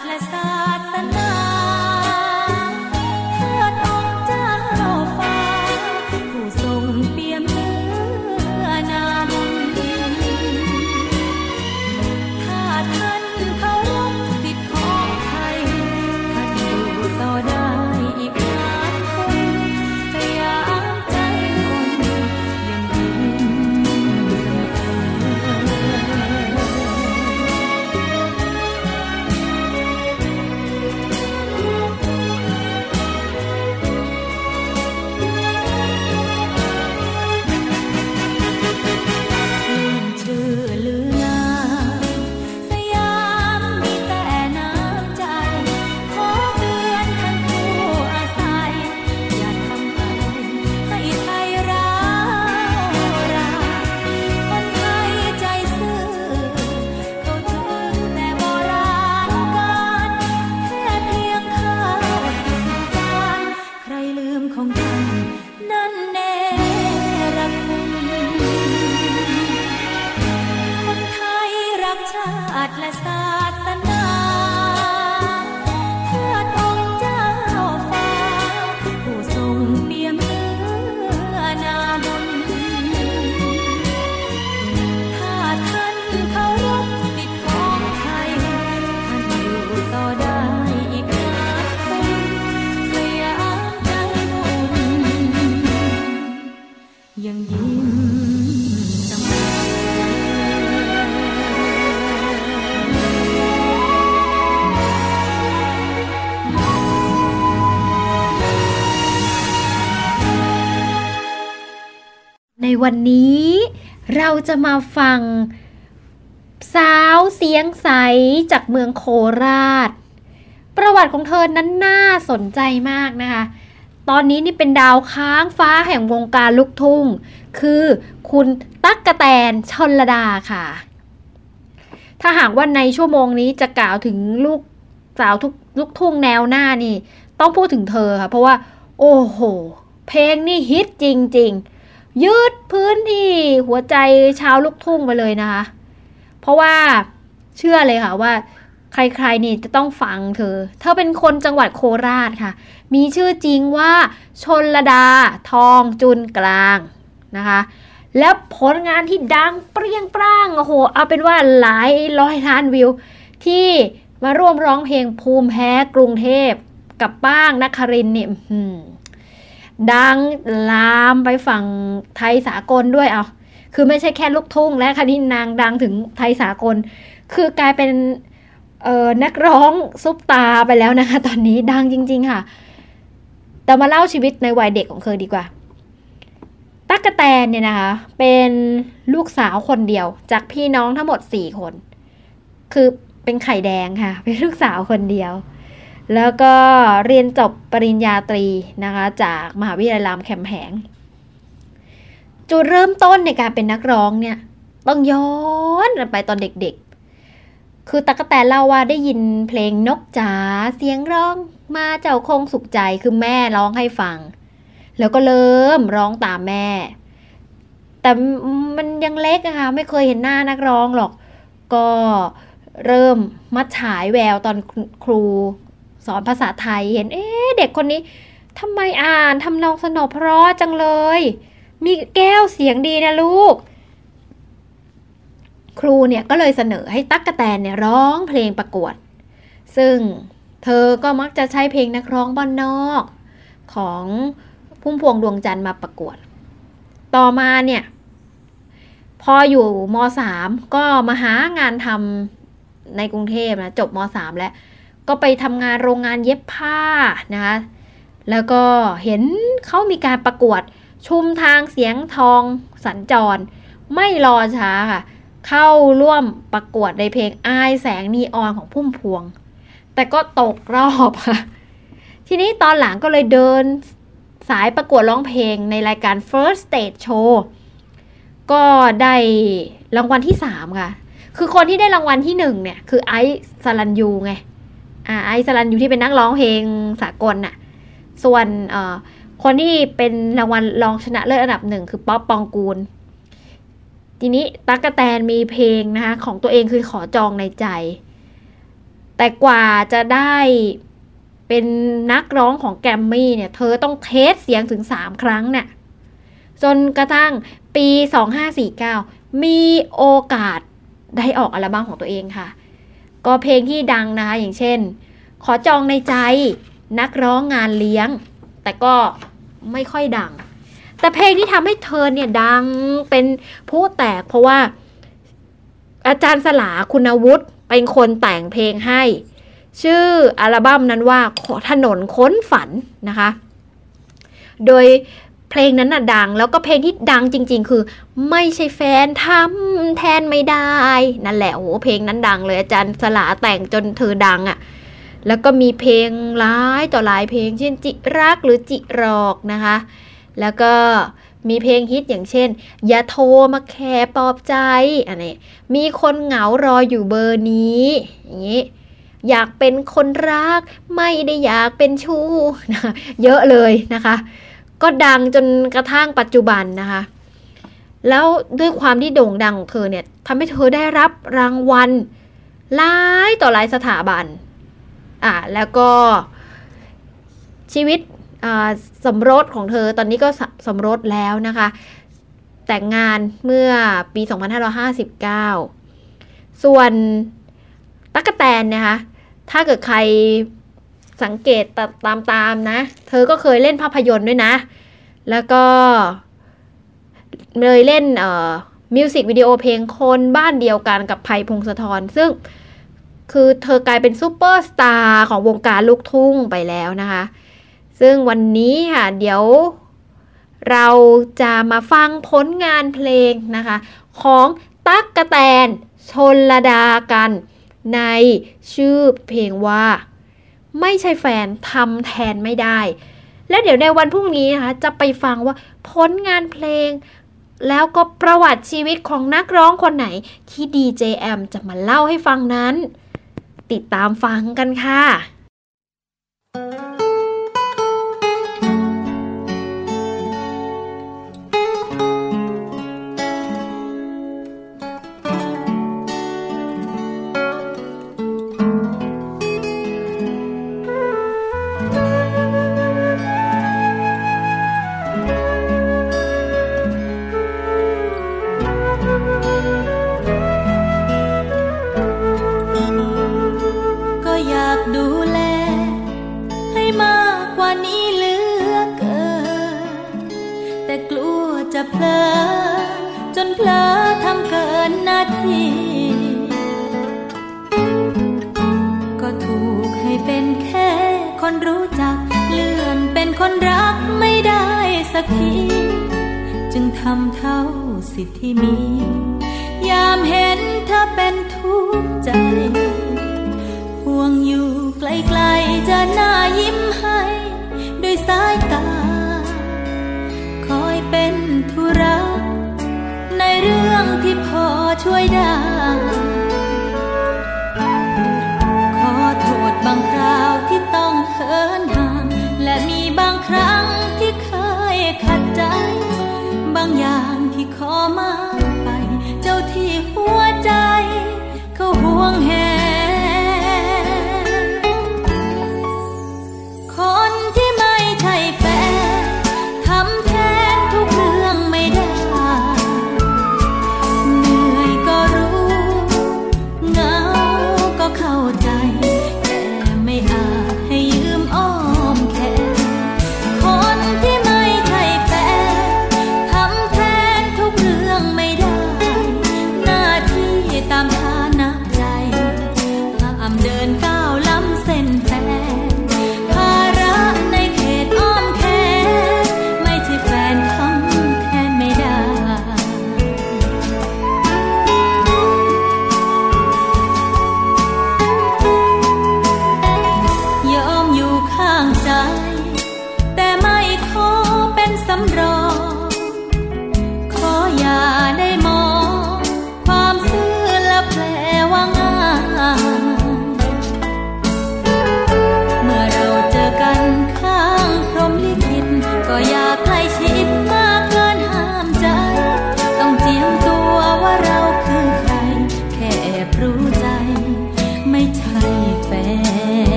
ช วันนี้ เราจะมาฟัง สาวเสียงใสจากเมืองโคราช ประวัติของเธอนั้นน่าสนใจมากนะคะ ตอนนี้นี่เป็นดาวค้างฟ้าแห่งวงการลูกทุ่ง คือคุณตั๊กกะแตนชนระดาค่ะ ถ้าหากว่าในชั่วโมงนี้จะกล่าวถึงลูกสาวทุกลูกทุ่งแนวหน้านี่ ต้องพูดถึงเธอค่ะ เพราะว่า โอ้โห เพลงนี่ฮิตจริง ๆ ยืดพื้นที่หัวใจชาวลูกทุ่งไปเลยนะคะ เพราะว่าเชื่อเลยค่ะว่า ใครๆนี่จะต้องฟังเธอ เธอเป็นคนจังหวัดโคราชค่ะ มีชื่อจริงว่าชนลดาทองจุนกลางนะคะ แล้วผลงานที่ดังเปรี้ยงปร้างโอ้โหเอาเป็นว่าหลายร้อยล้านวิว ที่มาร่วมร้องเพลงภูมิแพ้กรุงเทพกับป้างนักครินเนี่ย ดังลามไปฝั่งไทยสากลด้วยเอาคือไม่ใช่แค่ลูกทุ่ง และคณินนางดังถึงไทยสากล คือกลายเป็นเออนักร้องซุปตาไปแล้วนะคะ ตอนนี้ดังจริง ๆ ค่ะ แต่มาเล่าชีวิตในวัยเด็กของเธอดีกว่า ตั๊กแตนเนี่ยนะคะ เป็นลูกสาวคนเดียว จากพี่น้องทั้งหมดสี่คน คือเป็นไข่แดงค่ะ เป็นลูกสาวคนเดียว แล้วก็เรียนจบปริญญาตรีนะคะจากมหาวิทยาลัยรามคำแหง จุดเริ่มต้นในการเป็นนักร้องเนี่ยต้องย้อนไปตอนเด็กๆ คือตั๊กะแตนเล่าว่าได้ยินเพลงนกจ๋าเสียงร้องมาเจ้าคงสุขใจคือแม่ร้องให้ฟัง แล้วก็เริ่มร้องตามแม่ แต่มันยังเล็กอะค่ะไม่เคยเห็นหน้านักร้องหรอก ก็เริ่มมาฉายแววตอนครู สอนภาษาไทยเห็น เอ๊ะเด็กคนนี้ทำไมอ่านทำนองสนอเพราะจังเลย มีแก้วเสียงดีนะลูก ครูเนี่ยก็เลยเสนอให้ตั๊กกะแตนเนี่ยร้องเพลงประกวด ซึ่งเธอก็มักจะใช้เพลงนักร้องบ้านนอกของพุ่มพวงดวงจันทร์มาประกวด ต่อมาเนี่ย พออยู่ม .3 ก็มาหางานทำในกรุงเทพนะจบม .3 แล้ว ก็ไปทำงานโรงงานเย็บผ้านะคะแล้วก็เห็นเขามีการประกวดชุมทางเสียงทองสัญจร ไม่รอช้าค่ะ เข้าร่วมประกวดในเพลงอายแสงนีออนของพุ่มพวง แต่ก็ตกรอบค่ะทีนี้ตอนหลังก็เลยเดินสายประกวดร้องเพลงในรายการ First Stage Show ก็ได้รางวัลที่สามค่ะ คือคนที่ได้รางวัลที่หนึ่งเนี่ย คือไอซ์สลันยูไง อ่าไอซ์สลันยูที่เป็นนักร้องเพลงสากลน่ะ ส่วนเอ่อคนที่เป็นรางวัลรองชนะเลิศอันดับหนึ่งคือป๊อปปองกูล ทีนี้ตั๊กกะแตนมีเพลงนะคะของตัวเองคือขอจองในใจ แต่กว่าจะได้เป็นนักร้องของแกรมมี่เนี่ย เธอต้องเทสเสียงถึง 3 ครั้งเนี่ยจนกระทั่งปี 2549 มีโอกาสได้ออกอัลบั้มของตัวเองค่ะ ก็เพลงที่ดังนะคะ อย่างเช่น ขอจองในใจนักร้องงานเลี้ยง แต่ก็ไม่ค่อยดัง แต่เพลงที่ทำให้เธอเนี่ยดังเป็นผู้แตกเพราะว่า อาจารย์สลาคุณวุฒิเป็นคนแต่งเพลงให้ ชื่ออัลบั้มนั้นว่าถนนค้นฝันนะคะ โดย เพลงนั้นน่ะดัง แล้วก็เพลงที่ดังจริง ๆ คือ ไม่ใช่แฟนทำแทนไม่ได้ นั่นแหละโอ้เพลงนั้นดังเลยอาจารย์สลาแต่งจนเธอดังอะ่ะแล้วก็มีเพลงหลายต่อหลายเพลง เช่นจิรักหรือจิรอกนะคะ แล้วก็มีเพลงฮิตอย่างเช่น อย่าโทรมาแค่ปลอบใจอันนี้มีคนเหงารออยู่เบอร์นี้อย่างนี้อยากเป็นคนรักไม่ได้อยากเป็นชู้นะเยอะเลยนะคะ ก็ดังจนกระทั่งปัจจุบันนะคะ แล้วด้วยความที่โด่งดังของเธอเนี่ยทำให้เธอได้รับรางวัลหลายต่อหลายสถาบัน อ่าแล้วก็ชีวิตสมรสของเธอตอนนี้ก็สมรสแล้วนะคะ แต่งงานเมื่อปี 2559 ส่วนตั๊กแตนนะคะ ถ้าเกิดใคร สังเกตตามๆนะ เธอก็เคยเล่นภาพยนตร์ด้วยนะ แล้วก็เลยเล่นเอ่อมิวสิกวิดีโอเพลงคนบ้านเดียวกันกับภัยพงศธรซึ่งคือเธอกลายเป็นซูเปอร์สตาร์ของวงการลูกทุ่งไปแล้วนะคะ ซึ่งวันนี้ค่ะ เดี๋ยวเราจะมาฟังผลงานเพลงนะคะ ของตั๊กกะแตนชนระดากัน ในชื่อเพลงว่า ไม่ใช่แฟนทำแทนไม่ได้ แล้วเดี๋ยวในวันพรุ่งนี้นะคะจะไปฟังว่าผลงานเพลง แล้วก็ประวัติชีวิตของนักร้องคนไหนที่ดีเจแอมจะมาเล่าให้ฟังนั้น ติดตามฟังกันค่ะ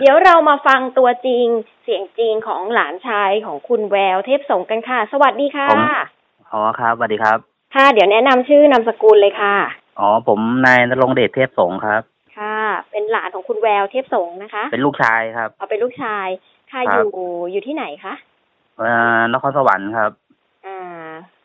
เดี๋ยวเรามาฟังตัวจริงเสียงจริงของหลานชายของคุณแววเทพสงฆ์กันค่ะ สวัสดีค่ะผมอ๋อครับสวัสดีครับ ค่ะเดี๋ยวแนะนำชื่อนามสกุลเลยค่ะ อ๋อผมนายนรงค์เดชเทพสงฆ์ครับ ค่ะ เป็นหลานของคุณแววเทพสงฆ์นะคะ เป็นลูกชายครับเอาเป็นลูกชาย ค่ะคอรับยู่อยู่ที่ไหนคะเอ่อนครสวรรค์ครับ อ่า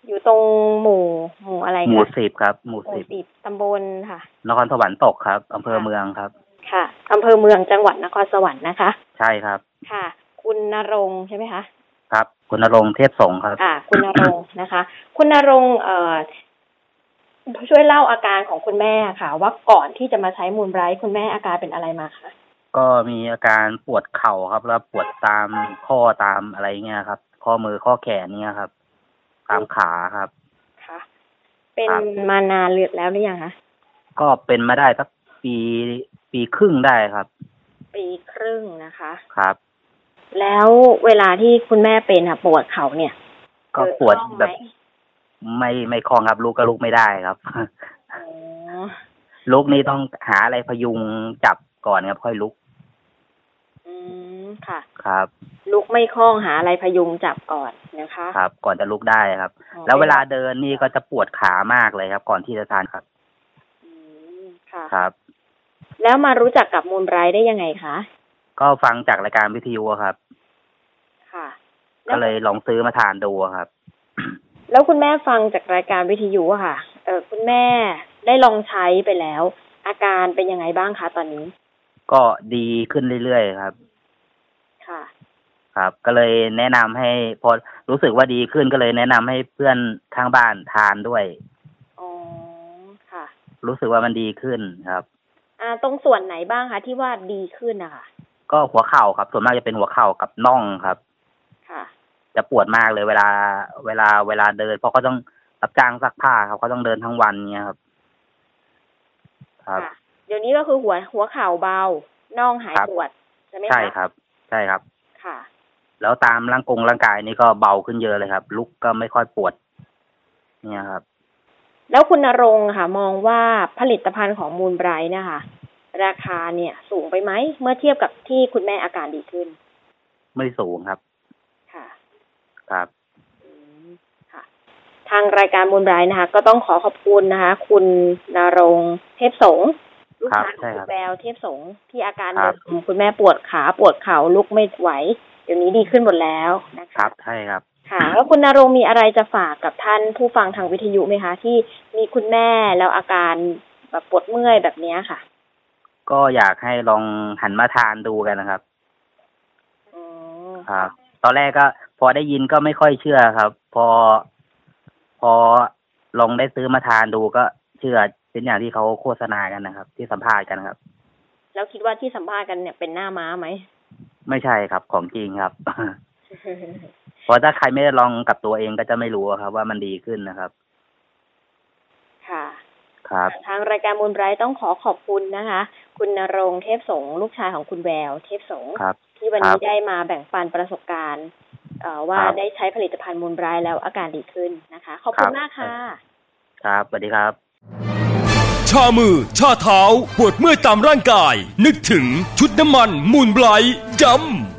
อยู่ตรงหมู่หมู่อะไรหมู่คะสิบครับ หมู่หมู่สิบสิบตำบลค่ะ นครสวรรค์ตกครับอำเภอเมืองครับ ค่ะอำเภอเมืองจังหวัดนครสวรรค์นะคะ ใช่ครับ ค่ะ คุณนรงค์ใช่ไหมคะครับ คุณนรงค์เทพสงฆ์ครับค่ะคุณนรงค์นะคะ คุณนรงค์เอ่อช่วยเล่าอาการของคุณแม่ค่ะ ว่าก่อนที่จะมาใช้มูลไบรท์คุณแม่อาการเป็นอะไรมาคะก็มีอาการปวดเข่าครับ แล้วปวดตามข้อตามอะไรเงี้ยครับ ข้อมือข้อแขนเนี่ยครับ ตามขาครับ ค่ะ เป็นครับ มานานเลือดแล้วหรือยังคะก็เป็นมาได้สักปี ปีครึ่งได้ครับ ปีครึ่งนะคะครับ แล้วเวลาที่คุณแม่เป็นอะปวดเข่าเนี่ย ก็ปวดเกิคล่องไหมแบบ ไม่ไม่คล่องครับลุกก็ลุกไม่ได้ครับอ๋อลุกนี่ต้องหาอะไรพยุงจับก่อนครับค่อยลุก อืมค่ะ ครับ ลุกไม่คล่องหาอะไรพยุงจับก่อนนะคะ ครับ ก่อนจะลุกได้ครับอ๋อแล้วเวลาเดินนี่ก็จะปวดขามากเลยครับ ก่อนที่จะทานครับ อืมค่ะ ครับ แล้วมารู้จักกับมูลไบรท์ได้ยังไงคะ ก็ฟังจากรายการวิทยุอะครับ ค่ะ ก็เลยลองซื้อมาทานดูอะครับ แล้วคุณแม่ฟังจากรายการวิทยุอะค่ะ เออคุณแม่ได้ลองใช้ไปแล้ว อาการเป็นยังไงบ้างคะตอนนี้ ก็ดีขึ้นเรื่อยๆครับ ค่ะ ครับ ก็เลยแนะนำให้พอรู้สึกว่าดีขึ้นก็เลยแนะนำให้เพื่อนข้างบ้านทานด้วย อ๋อ ค่ะ รู้สึกว่ามันดีขึ้นครับ อ่า ตรงส่วนไหนบ้างคะที่ว่าดีขึ้นนะคะก็หัวเข่าครับ ส่วนมากจะเป็นหัวเข่ากับน่องครับ ค่ะ จะปวดมากเลยเวลา เวลาเวลาเดิน เพราะเขาต้องรับจ้างซักผ้าครับเขาต้องเดินทั้งวันเนี้ยครับ ครับ ค่ะ เดี๋ยวนี้ก็คือหัวหัวเข่าเบา น่องหายครับ ปวดใช่ไหมคะใช่ครับ ใช่ครับ ค่ะ แล้วตามร่างกงร่างกายนี่ก็เบาขึ้นเยอะเลยครับ ลุกก็ไม่ค่อยปวด เนี่ยครับ แล้วคุณนรงค์ค่ะ มองว่าผลิตภัณฑ์ของมูลไบรท์เนะคะ ราคาเนี่ย สูงไปไหม เมื่อเทียบกับที่คุณแม่อาการดีขึ้น ไม่สูงครับ ค่ะ ครับอืมค่ะทางรายการมูลไบรท์นะคะ ก็ต้องขอขอบคุณนะคะ คุณนรงค์เทพสงฆ์ลูกครับชายขใช่องครัคุบณแววเทพสงฆ์ที่อาการครับเดิมคุณแม่ปวดขาปวดเข่าลุกไม่ไหว เดี๋ยวนี้ดีขึ้นหมดแล้วนะครัคะบใช่ครับ ค่ะแล้วคุณนรงค์มีอะไรจะฝากกับท่านผู้ฟังทางวิทยุไหมคะ ที่มีคุณแม่แล้วอาการแบบปวดเมื่อยแบบเนี้ยค่ะ ก็อยากให้ลองหันมาทานดูกันนะครับอืมครับ ตอนแรกก็ พอได้ยินก็ไม่ค่อยเชื่อครับ พอพอลองได้ซื้อมาทานดูก็เชื่อเป็นอย่างที่เขาโฆษณากันนะครับ ที่สัมภาษณ์กันครับ แล้วคิดว่าที่สัมภาษณ์กันเนี่ยเป็นหน้าม้าไหมไม่ใช่ครับของจริงครับ เพราะถ้าใครไม่ได้ลองกับตัวเองก็จะไม่รู้อะครับ ว่ามันดีขึ้นนะครับ ค่ะ ครับ ทางรายการมูลไบรท์ต้องขอขอบคุณนะคะ คุณนรงค์เทพสงฆ์ลูกชายของคุณแวว เทพสงฆ์ครับที่วันคนี้รับได้มาแบ่งปันประสบการณ์เอ่อว่าครับได้ใช้ผลิตภัณฑ์มูลไบรท์แล้วอาการดีขึ้นนะคะ ขอบคุณครับมากค่ะ ครับสวัสดีครับชามือ ชาเท้า ปวดเมื่อยตามร่างกาย นึกถึงชุดน้ำมันมูลไบรท์ย้ำ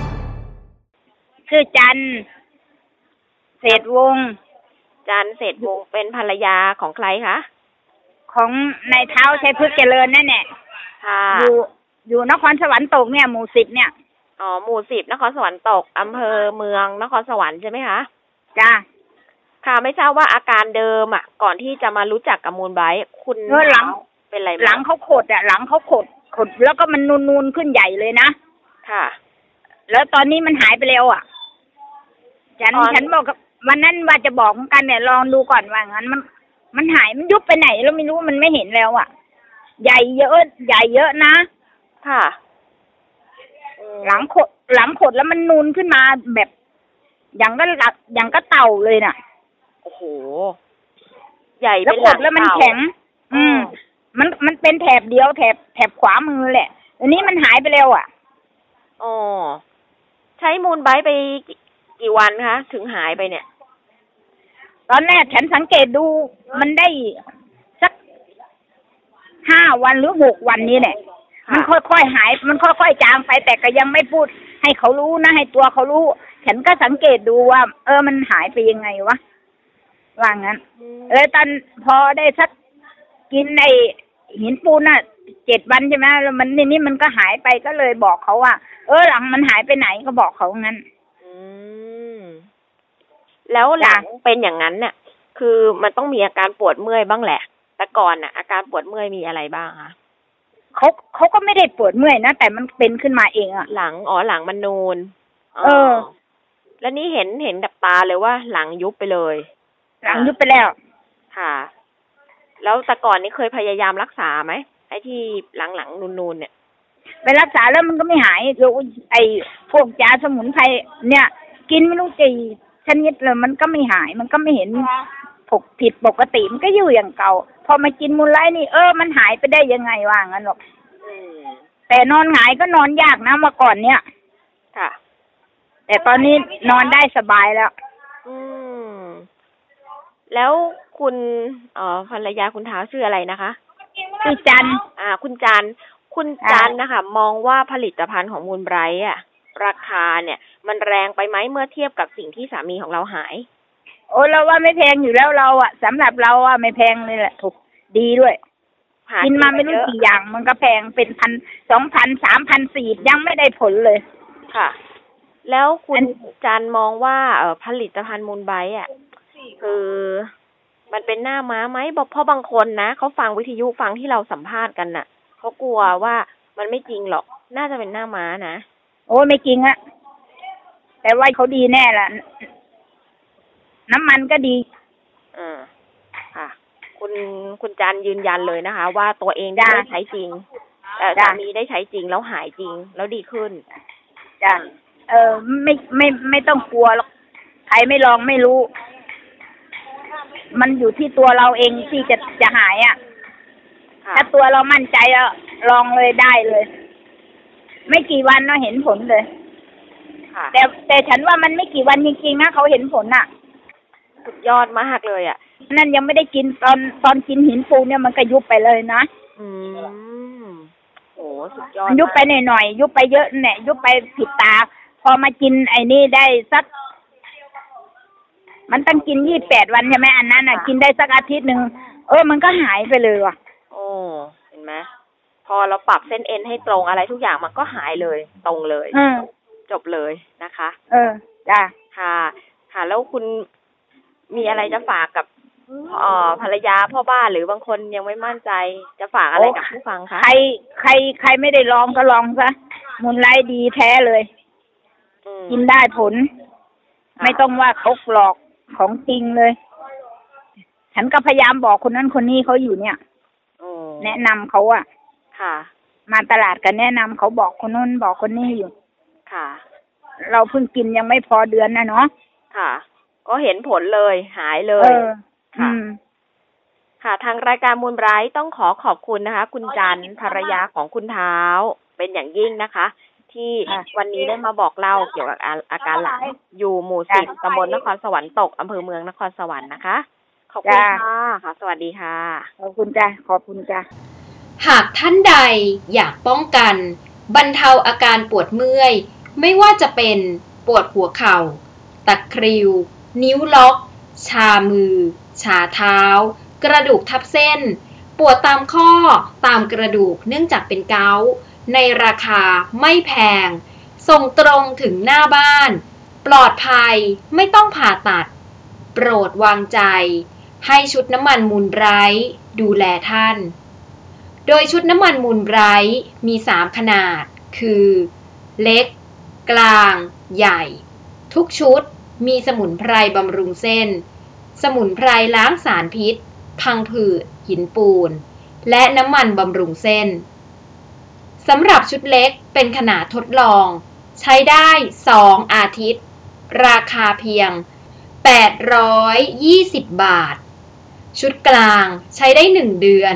ชื่อจันทร์เศษวงศ์จันเศษวงศ์เป็นภรรยาของใครคะ ของนายเท้าชัยพฤกษ์เจริญนั่นแหละค่ะ อยู่อยู่นครสวรรค์ตกเนี่ยหมู่สิบเนี่ยอ๋อ หมู่สิบนครสวรรค์ตก อำเภอเมืองนครสวรรค์ใช่ไหมคะ จ้าค่ะ ไม่ทราบว่าอาการเดิมอะ ก่อนที่จะมารู้จักกับมูลไบรท์คุณเออหลัง เป็นอะไรหลังบ้างเขาขดอะ หลังเขาขดขดแล้วก็มันนูนๆขึ้นใหญ่เลยนะ ค่ะ แล้วตอนนี้มันหายไปเร็วอะ ฉันตอนฉันบอกกับวันนั้นว่าจะบอกเหมือนกันเนี่ยลองดูก่อนว่างั้นมัน มันหายมันยุบไปไหนเราไม่รู้มันไม่เห็นแล้วอะ ใหญ่เยอะใหญ่เยอะนะค่ะอืมหลังขดหลังขดแล้วมันนูนขึ้นมาแบบอย่างก็หลักอย่างก็เต่าเลยน่ะ โอ้โห ใหญ่แล้วเป็นขหลัดงแล้วมันเต่า แข็ง อืมอ๋อมันมันเป็นแถบเดียวแถบแถบขวามือแหละ อันนี้มันหายไปเร็วอะ อ๋อ ใช้มูลไบรท์ไป กี่กี่วันคะ ถึงหายไปเนี่ย ตอนแรกฉันสังเกตดูมันได้สักห้าวันหรือหกวันนี้แหละค่ะมันค่อยๆหาย มันค่อยๆจางไปแต่ก็ยังไม่พูด ให้เขารู้นะให้ตัวเขารู้ ฉันก็สังเกตดูว่า เออมันหายไปยังไงวะว่างั้นเออตอนพอได้สักกินไอหินปูนอะเจ็ดวันใช่ไหมแล้วมันนี่นี่มันก็หายไปก็เลยบอกเขาว่า เออหลังมันหายไปไหนก็บอกเขางั้นอืม แล้วหลังเป็นอย่างนั้นเนี่ยคือมันต้องมีอาการปวดเมื่อยบ้างแหละ แต่ก่อนน่ะ อาการปวดเมื่อยมีอะไรบ้างคะเขาเขาก็ไม่ได้ปวดเมื่อยนะแต่มันเป็นขึ้นมาเองอะหลังอ๋อหลังมันนูนเออ แล้วนี่เห็นเห็นกับตาเลยว่าหลังยุบไปเลย หลังยุบไปแล้ว ค่ะ แล้วแต่ก่อนนี้เคยพยายามรักษาไหมไอ้ที่หลังหลังๆนูนๆเนี่ยไปรักษาแล้วมันก็ไม่หายเดี๋ยวไอ้พวกยาสมุนไพรเนี่ย กินไม่รู้กี่ ชนิดเลยมันก็ไม่หายมันก็ไม่เห็นผกผิดปกติมันก็อยู่อย่างเก่า พอมากินมูลไลท์นี่เออมันหายไปได้ยังไงว่างั้นหรอกอืมแต่นอนหงายก็นอนยากนะเมื่อก่อนเนี่ยค่ะ แต่ตอนนี้นอนได้สบายแล้ว อืม แล้วคุณเอ่อภรรยาคุณเท้าชื่ออะไรนะคะคือจันทร์อ่า คุณจันคุณจันนะคะ มองว่าผลิตภัณฑ์ของมูลไบรท์อะ ราคาเนี่ย มันแรงไปไหมเมื่อเทียบกับสิ่งที่สามีของเราหาย โอ้เราว่าไม่แพงอยู่แล้วเราอะสำหรับเราอะไม่แพงเลยแหละถูกดีด้วยหากินมาไม่รู้เยอะกี่อย่างมันก็แพงเป็นพันสองพันสามพันสี่ยังไม่ได้ผลเลย ค่ะ แล้วคุอัณนจันมองว่าเอ่อผลิตภัณฑ์มูลไบรท์อะคือมันเป็นหน้าม้าไหมบอกเพราะบางคนนะเขาฟังวิทยุฟังที่เราสัมภาษณ์กันน่ะเขากลัวว่ามันไม่จริงหรอก น่าจะเป็นหน้าม้านะ โอ้ยไม่จริงอะแต่ว่าเขาดีแน่ละน้ำมันก็ดีอ่าค่ะ คุณคุณจันยืนยันเลยนะคะ ว่าตัวเองได้จ้ะใช้จริงแต่จ้ะสามีได้ใช้จริงแล้วหายจริง แล้วดีขึ้นจ้ะเออไม่ไม่ไม่ต้องกลัวหรอกใครไม่ลองไม่รู้ มันอยู่ที่ตัวเราเองที่จะจะหายอะ่ะค่ะถ้าตัวเรามั่นใจแล้วลองเลยได้เลย ไม่กี่วันเราเห็นผลเลย ค่ะ แต่แต่ฉันว่ามันไม่กี่วันจริงๆนะเขาเห็นผลน่ะ สุดยอดมากเลยอะ นั่นยังไม่ได้กินตอนตอนกินหินปูนเนี่ยมันก็ยุบไปเลยนะอืมโอ้สุดยอดมันยุบไปมากหน่อยๆยุบไปเยอะเนี่ยยุบไปผิดตา พอมากินไอ้นี่ได้สัก มันต้องกินยี่แปดวันใช่ไหมอันนั้นอะ กินได้สักอาทิตย์หนึ่งเออ มันก็หายไปเลยว่ะ โอ้ เห็นไหม พอเราปรับเส้นเอ็นให้ตรงอะไรทุกอย่างมันก็หายเลย ตรงเลยเออจบเลยนะคะ เออจ้าค่ะ ค่ะ แล้วคุณมีอะไรจะฝากกับเอ่อภรรยาพ่อบ้านหรือบางคนยังไม่มั่นใจจะฝากอะไรกับผู้ฟังคะใครใครใครไม่ได้ลองก็ลองซะมูลไลท์ดีแท้เลยอืมกินได้ผลค่ะไม่ต้องว่าเขาหลอกของจริงเลย ฉันก็พยายามบอกคนนั้นคนนี้เขาอยู่เนี่ยอืมแนะนำเขาอะ ค่ะ มาตลาดกันแนะนำเขาบอกคนนู้นบอกคนนี้อยู่ ค่ะ เราเพิ่งกินยังไม่พอเดือนนะเนาะค่ะ ก็เห็นผลเลยหายเลเอยอค่ะอืมค่ะ ทางรายการมูลไบรท์ต้องขอขอบคุณนะคะ คุณจันทร์ภรรยาของคุณเท้า เป็นอย่างยิ่งนะคะ ที่ค่ะวันนี้ได้มาบอกเล่าเกี่ยวกับอาอาการหลังอยู่หมู่สิบตำบลนครสวรรค์ตกอำเภอเมืองนครสวรรค์นะคะ ขอบคุณจ้าค่ะค่ะ สวัสดีค่ะ ขอบคุณจ้ะขอบคุณจ้ะ หากท่านใดอยากป้องกัน บรรเทาอาการปวดเมื่อย ไม่ว่าจะเป็นปวดหัวเข่า ตะคริว นิ้วล็อก ชามือ ชาเท้า กระดูกทับเส้น ปวดตามข้อตามกระดูกเนื่องจากเป็นเกาในราคาไม่แพง ส่งตรงถึงหน้าบ้าน ปลอดภัยไม่ต้องผ่าตัด โปรดวางใจ ให้ชุดน้ำมันมูลไบรท์ดูแลท่าน โดยชุดน้ำมันมูลไบรท์มี 3 ขนาด คือ เล็ก กลาง ใหญ่ ทุกชุดมีสมุนไพรบำรุงเส้น สมุนไพรล้างสารพิษ พังผืด หินปูน และน้ำมันบำรุงเส้น สำหรับชุดเล็กเป็นขนาดทดลอง ใช้ได้ 2 อาทิตย์ ราคาเพียง 820 บาท ชุดกลางใช้ได้ 1 เดือน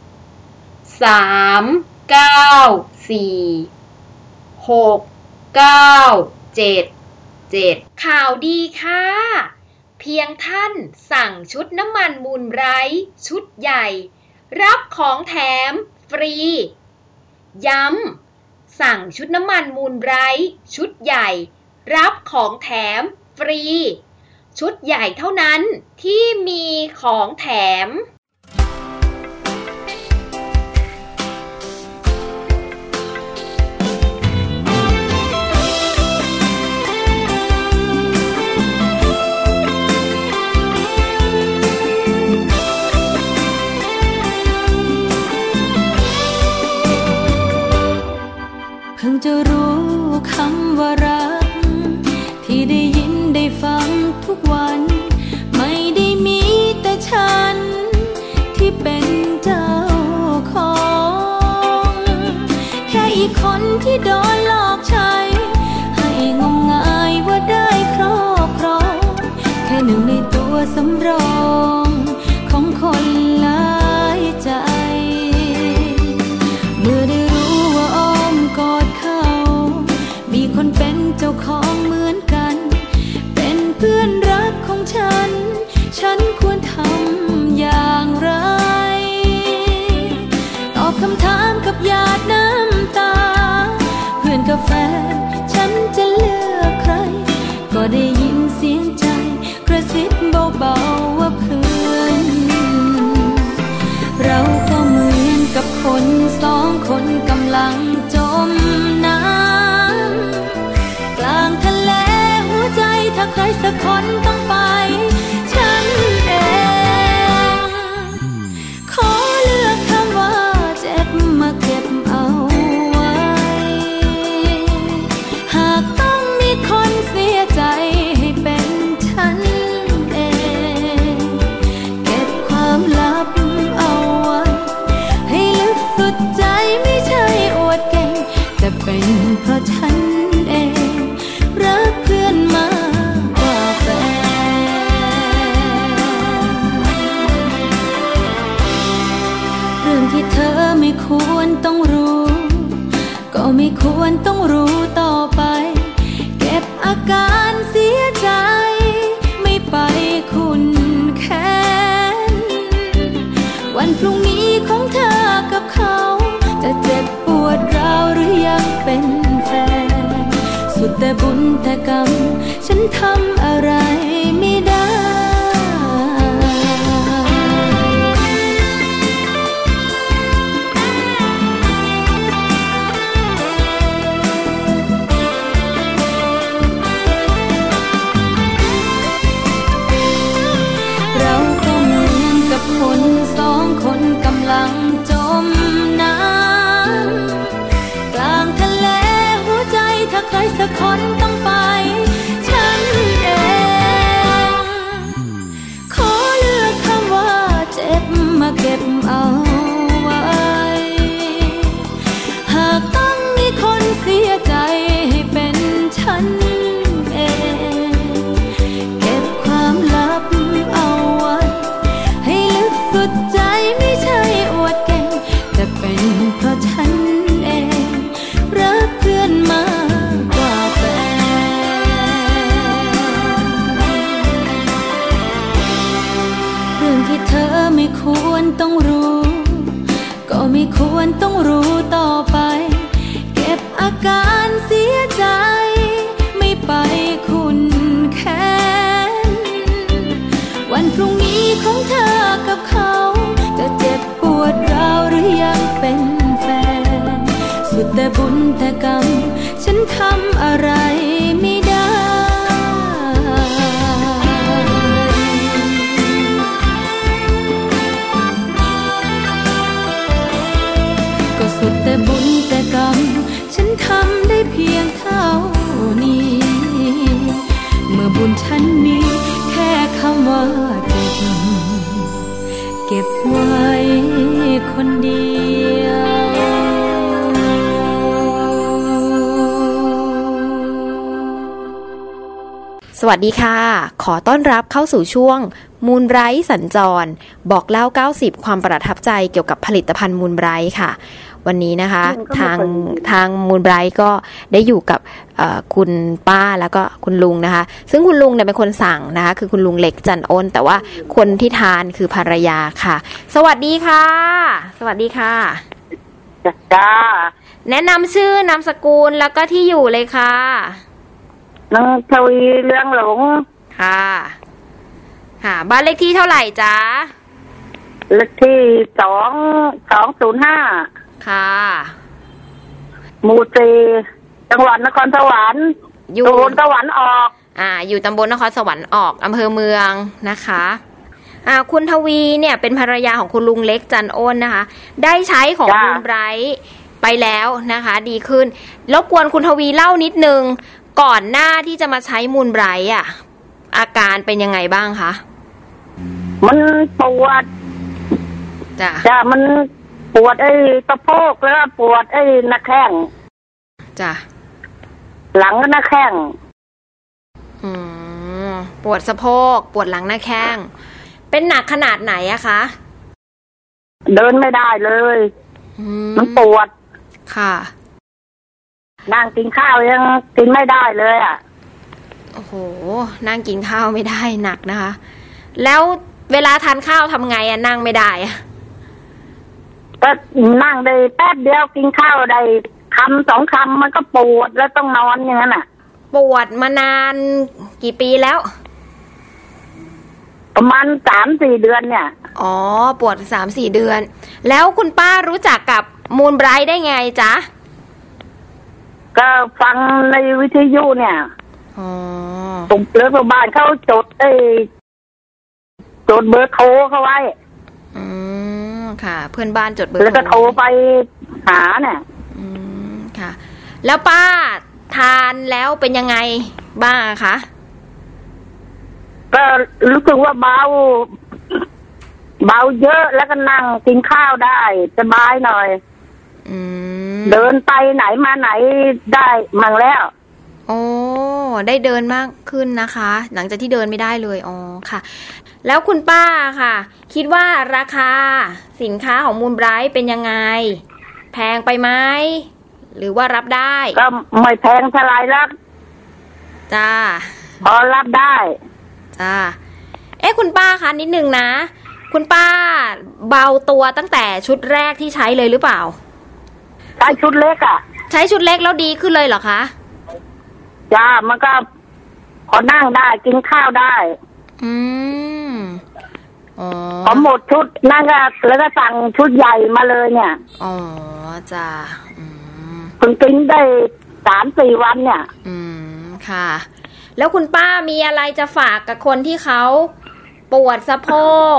3 9 4 6 9 7 7ข่าวดีค่ะ เพียงท่านสั่งชุดน้ำมันมูลไบรท์ชุดใหญ่ รับของแถมฟรี ย้ำ สั่งชุดน้ำมันมูลไบรท์ชุดใหญ่ รับของแถมฟรี ชุดใหญ่เท่านั้นที่มีของแถม จะรู้คำว่ารัก ที่ได้ยินได้ฟังทุกวัน ไม่ได้มีแต่ฉัน ที่เป็นเจ้าของ แค่อีกคนที่โดนหลอกใช้ ให้งมงายว่าได้ครอบครอง แค่หนึ่งในตัวสำรองของ เพื่อนรักของฉัน ฉันควรทำ ครสักคนต้ แต่บุญแต่กรรมฉัน แสวัสดีค่ะ ขอต้อนรับเข้าสู่ช่วง มูลไบรท์สัญจร บอกเล่า 90 ความประทับใจเกี่ยวกับผลิตภัณฑ์มูลไบรท์ค่ะ วันนี้นะคะ ทางทางมูลไบรท์ก็ได้อยู่กับเอ่อคุณป้าแล้วก็คุณลุงนะคะ ซึ่งคุณลุงเนี่ยเป็นคนสั่งนะคะ คือคุณลุงเล็กจันอ้นแต่ว่าคนที่ทานคือภรรยาค่ะ สวัสดีค่ะ สวัสดีค่ะจ้าแนะนำชื่อนามสกุลแล้วก็ที่อยู่เลยค่ะ นางทวีเรื่องหลง ค่ะ ค่ะ บ้านเลขที่เท่าไหร่จ๊ะเลขที่สองสองศูนย์ห้าค่ะ หมู่สี่จังหวัดนครสวรรค์อยู่โซนตะวันออก อ่า อยู่ตำบลนครสวรรค์ออกอำเภอเมืองนะคะอ่าคุณทวีเนี่ยเป็นภรรยาของคุณลุงเล็กจันอ้นนะคะ ได้ใช้ของจ้าคุณไบรท์ไปแล้วนะคะ ดีขึ้นรบกวนคุณทวีเล่านิดนึง ก่อนหน้าที่จะมาใช้มูลไบรท์อะ อาการเป็นยังไงบ้างคะมันปวดจ้ะจ้ามันปวดไอ้สะโพกแล้วก็ปวดไอ้หน้าแข้งจ้ะหลังก็หน้าแข้งอืมปวดสะโพก ปวดหลังหน้าแข้ง เป็นหนักขนาดไหนอะคะ เดินไม่ได้เลยอืมันปวดค่ะ นั่งกินข้าวยังกินไม่ได้เลยอะ โอ้โห นั่งกินข้าวไม่ได้หนักนะคะ แล้วเวลาทานข้าวทำไงอะนั่งไม่ได้อะก็นั่งได้แป๊บเดียวกินข้าวได้คำสองคำมันก็ปวดแล้วต้องนอนอย่างนั้นอะ ปวดมานานกี่ปีแล้ว ประมาณสามสี่เดือนเนี่ย อ๋อ ปวดสามสี่เดือน แล้วคุณป้ารู้จักกับมูลไบรท์ได้ไงจ๊ะ ก็ฟังในวิทยุเนี่ยอ๋อผมเลือกบ้านเขาจดไอ้จดเบอร์โทรเขาไว้ อืมค่ะ เพื่อนบ้านจดเบอร์แล้วก็โทรไปหาเนี่ย อืมค่ะ แล้วป้าทานแล้วเป็นยังไงบ้างอะคะก็รู้สึกว่าเบา เบาเยอะแล้วก็นั่งกินข้าวได้สบายหน่อยอืม เดินไปไหนมาไหนได้มั่งแล้วโอ้ได้เดินมากขึ้นนะคะ หลังจากที่เดินไม่ได้เลยอ๋อค่ะ แล้วคุณป้าค่ะ คิดว่าราคาสินค้าของมูลไบรท์เป็นยังไง แพงไปไหมหรือว่ารับได้ ก็ไม่แพงเท่าไหรแล้วจ้าพอรับได้จ้าเอ๊ะคุณป้าคะนิดนึงนะ คุณป้าเบาตัวตั้งแต่ชุดแรกที่ใช้เลยหรือเปล่า ใช้ชุดเล็กอะ ใช้ชุดเล็กแล้วดีขึ้นเลยเหรอคะจ้ามันก็พอนั่งได้กินข้าวได้ อืมอ๋อพอหมดชุดนั่งก็แล้วก็สั่งชุดใหญ่มาเลยเนี่ยอ๋อจ้าอืมเพิ่งกินได้สามสี่วันเนี่ย อืมค่ะ แล้วคุณป้ามีอะไรจะฝากกับคนที่เขาปวดสะโพ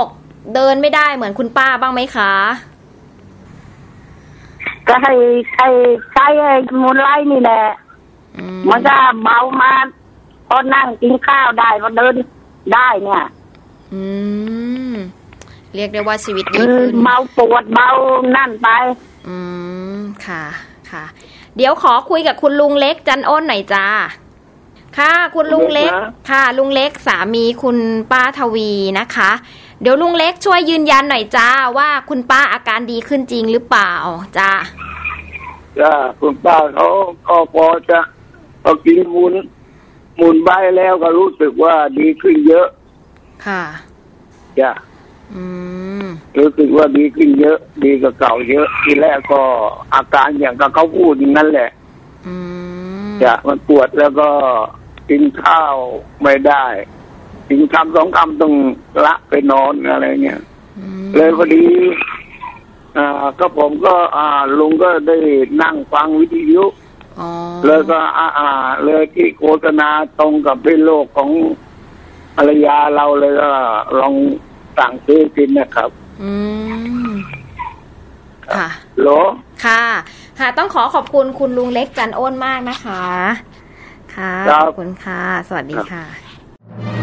ก เดินไม่ได้เหมือนคุณป้าบ้างไหมคะ ก็ให้ให้ใช้ไอ้มูลไลท์นี่แหละอืมันก็เบามาพอนั่งกินข้าวได้พอเดินได้เนี่ย อืมเรียกได้ว่าชีวิตดีอืมขึ้นเบาปวดเบานั่นไป อืมค่ะค่ะ เดี๋ยวขอคุยกับคุณลุงเล็กจันอ้นหน่อยจ้าค่ะ คุณลุงเล็กลุงเล็กนะค่ะ ลุงเล็กสามีคุณป้าทวีนะคะ เดี๋ยวลุงเล็กช่วยยืนยันหน่อยจ้าว่าคุณป้าอาการดีขึ้นจริงหรือเปล่าจ้าจ้าคุณป้าเขาก็พอจะพอกินมูลมูลใบแล้วก็รู้สึกว่าดีขึ้นเยอะ ค่ะจ้ะอืมรู้สึกว่าดีขึ้นเยอะ ดีกว่าเก่าเยอะ ทีแรกก็อาการอย่างกับเขาพูดอย่างนั้นแหละ อืมจะมันปวดแล้วก็กินข้าวไม่ได้ กินคำสองคำต้องละไปนอนอะไรเงี้ยอืมเลยพอดีอ่าก็ผมก็อ่าลุงก็ได้นั่งฟังวิทยุอ๋อเลยก็อ่าอ่า เลยที่โฆษณาตรงกับเป็นโลกของภรรยาเราเลยก็ลองสั่งซื้อกินนะครับ อืมค่ะโหลค่ะ ค่ะ ต้องขอขอบคุณคุณลุงเล็กจันโอนมากนะคะ ค่ะครับขอบคุณค่ะ สวัสดีค่ะช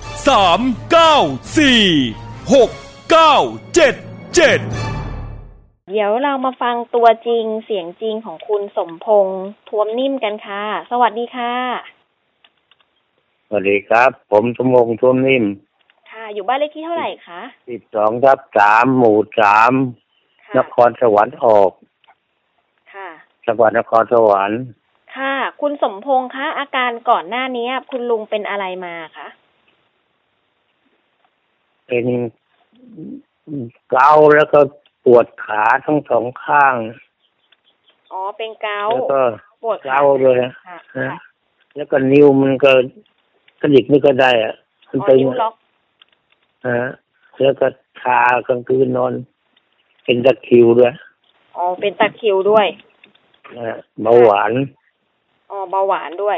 3 9 4 6 9 7 7เดี๋ยวเรามาฟังตัวจริงเสียงจริงของคุณสมพงษ์ทวมนิ่มกันค่ะ สวัสดีค่ะ สวัสดีครับ ผมสมงทุ่วมนิ่ม ค่ะ อยู่บ้านเลขที่เท่าไหร่คะสิบสองทับสามหมู่สามค่ะนครสวรรค์ออก ค่ะจังหวัดนครสวรรค์ค่ะ คุณสมพงษ์คะอาการก่อนหน้านี้คุณลุงเป็นอะไรมาคะ เป็นเกาต์แล้วก็ปวดขาทั้งสองข้าง อ๋อ เป็นเกาแล้วก็ปวดขาเกาต์เลยค่ะนะแล้วก็นิ้วมันก็กระดิกไม่ก็ได้อะมันอ๋อตึงนิ้วล็อกฮะแล้วก็ชากลางคืนนอน เป็นตะคริวด้วย อ๋อ เป็นตะคริวด้วยนะฮะเบาหวาน อ๋อ เบาหวานด้วย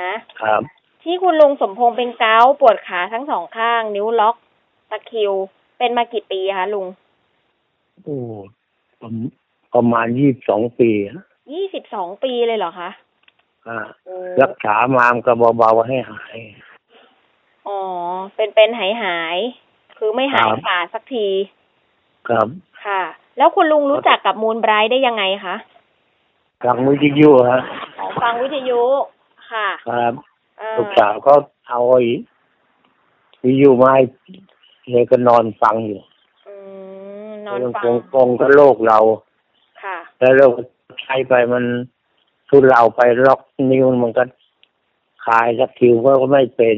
นะ ครับ ที่คุณลุงสมพงษ์เป็นเกาต์ปวดขาทั้งสองข้าง นิ้วล็อก ตะคริว เป็นมากี่ปีคะลุงโอ้ผมประมาณยี่สิบสองปีอะยี่สิบสองปีเลยเหรอคะอ่าโอ้รักษามามนก็เบาๆให้หาย อ๋อ เป็นเป็นหายหายๆคือไม่หายครับขาดสักที ครับ ค่ะ แล้วคุณลุงรู้จักกับมูลไบรท์ได้ยังไงคะฟังวิทยุฮะอ๋อฟังวิทยุค่ะ ครับเออลูกสาวเขาเอาไอ้วิทยุมาให้ เลยก็นอนฟังอยู่อืมนอนฟัคงงคงก็โลกเรา ค่ะ แล้วเราใช้ไปมันทุเราไปล็อกนิ้วมันก็คลายสักคิวก็ไม่เป็น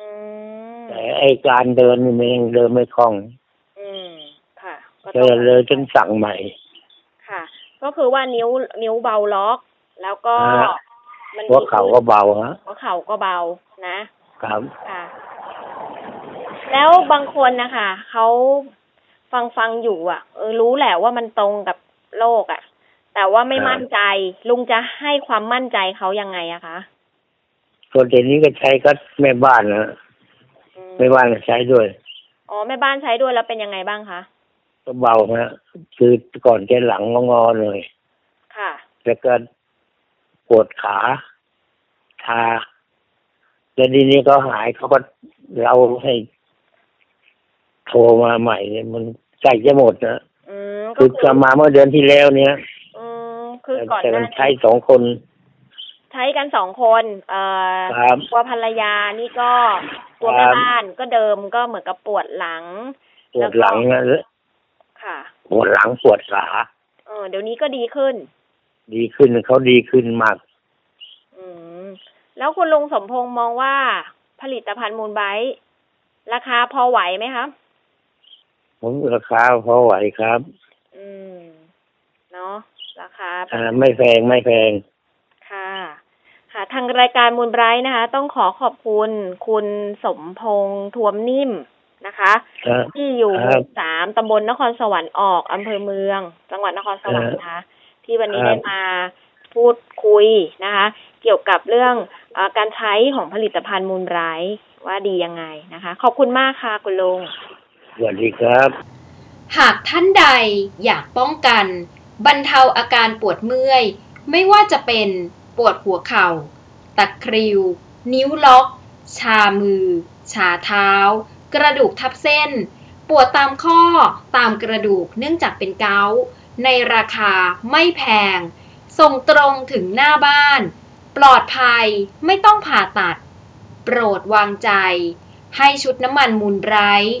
อืมแต่ไอการเดินนี่มันยังเดินไม่คล่อง อืมค่ะก็เลต้องยเลยจนสั่งใหม่ ค่ะ ก็คือว่านิ้วนิ้วเบาล็อก แล้วก็อ่ามันหัวเข่าก็เบาฮะหัวเข่าก็เบานะครับค่ะ แล้วบางคนนะคะเขาฟังฟังอยู่ อะเออรู้แหละว่ามันตรงกับโลกอะ แต่ว่าไม่ครับมั่นใจ ลุงจะให้ความมั่นใจเขายังไงอะคะส่วนเดี๋ยวนี้ก็ใช้ก็แม่บ้านนะอืมแม่บ้านก็ใช้ด้วยอ๋อแม่บ้านใช้ด้วยแล้วเป็นยังไงบ้างคะก็เบาฮะคือก่อนแกหลังงอๆเลยค่ะ แล้วก็ปวดขาชาแล้วทีนี้ก็หายเขาก็เราให้โท รมาใหม่เนี่ยมันใกล้จะหมดนะอืมก็คือคือจะมาเมื่อเดือนที่แล้วเนี่ย อืมคือก่อนแต่หมัน้านใช้สองคน ใช้กันสองคน เอ่อครับตัวภรรยานี่ก็ตัวครัแม่บบ้านก็เดิมก็เหมือนกับปวดหลัง ปวดหลังนะค่ะ ปวดหลังปวดขาเออเดี๋ยวนี้ก็ดีขึ้น ดีขึ้นเขาดีขึ้นมาก อืม แล้วคุณลุงสมพงษ์มองว่าผลิตภัณฑ์มูลไบต์ราคาพอไหวไหมครับ ผมราคาพอไหวครับ อืม เนาะราคาอ่า ไม่แพงไม่แพง ค่ะ ค่ะ ทางรายการมูลไบรท์นะคะ ต้องขอขอบคุณคุณสมพงษ์ทวมนิ่มนะคะ ครับที่อยู่หครัมู่บสามตำบลนครสวรรค์ออกอำเภอเมือง จังหวัดนครสวรรค์นะคะ ที่วันนี้ครับ ได้มาพูดคุยนะคะ เกี่ยวกับเรื่องเออการใช้ของผลิตภัณฑ์มูลไบรท์ว่าดียังไงนะคะ ขอบคุณมากค่ะคุณลุง สวัสดีครับ หากท่านใดอยากป้องกัน บรรเทาอาการปวดเมื่อย ไม่ว่าจะเป็นปวดหัวเข่าตะคริว นิ้วล็อก ชามือ ชาเท้า กระดูกทับเส้น ปวดตามข้อตามกระดูกเนื่องจากเป็นเกาในราคาไม่แพง ส่งตรงถึงหน้าบ้าน ปลอดภัยไม่ต้องผ่าตัด โปรดวางใจ ให้ชุดน้ำมันมูลไบรท์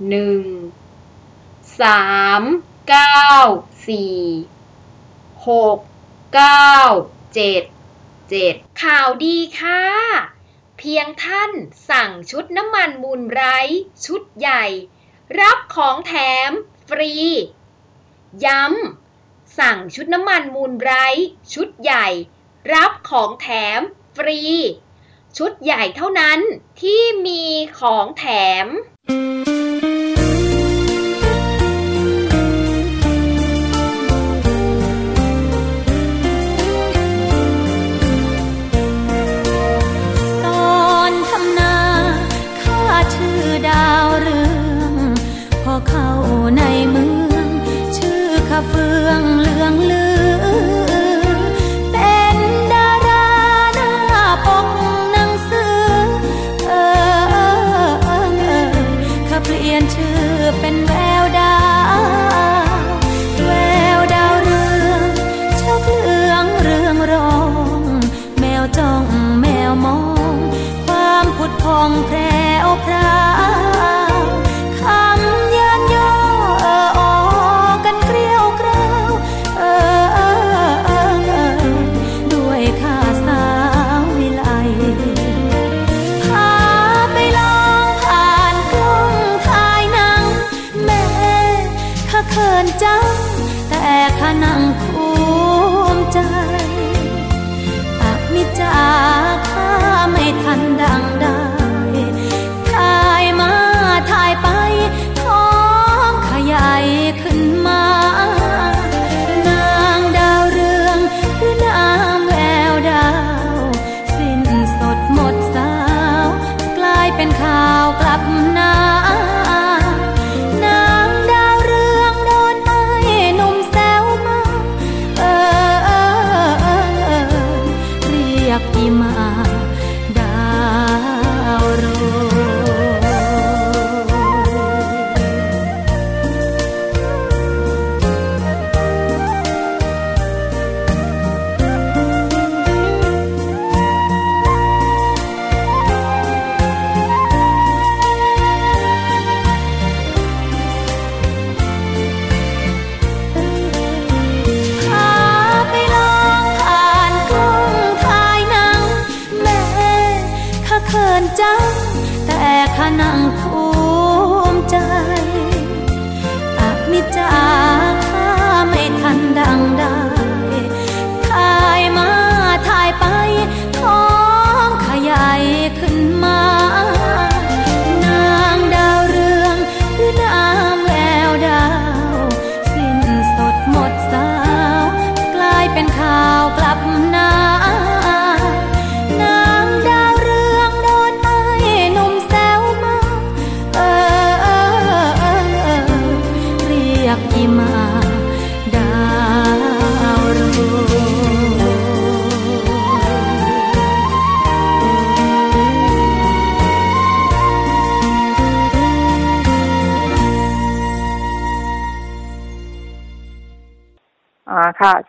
1 3 9 4 6 9 7 7ข่าวดีค่ะ เพียงท่านสั่งชุดน้ำมันมูลไบรท์ชุดใหญ่ รับของแถมฟรี ย้ำสั่งชุดน้ำมันมูลไบรท์ชุดใหญ่ รับของแถมฟรี ชุดใหญ่เท่านั้นที่มีของแถม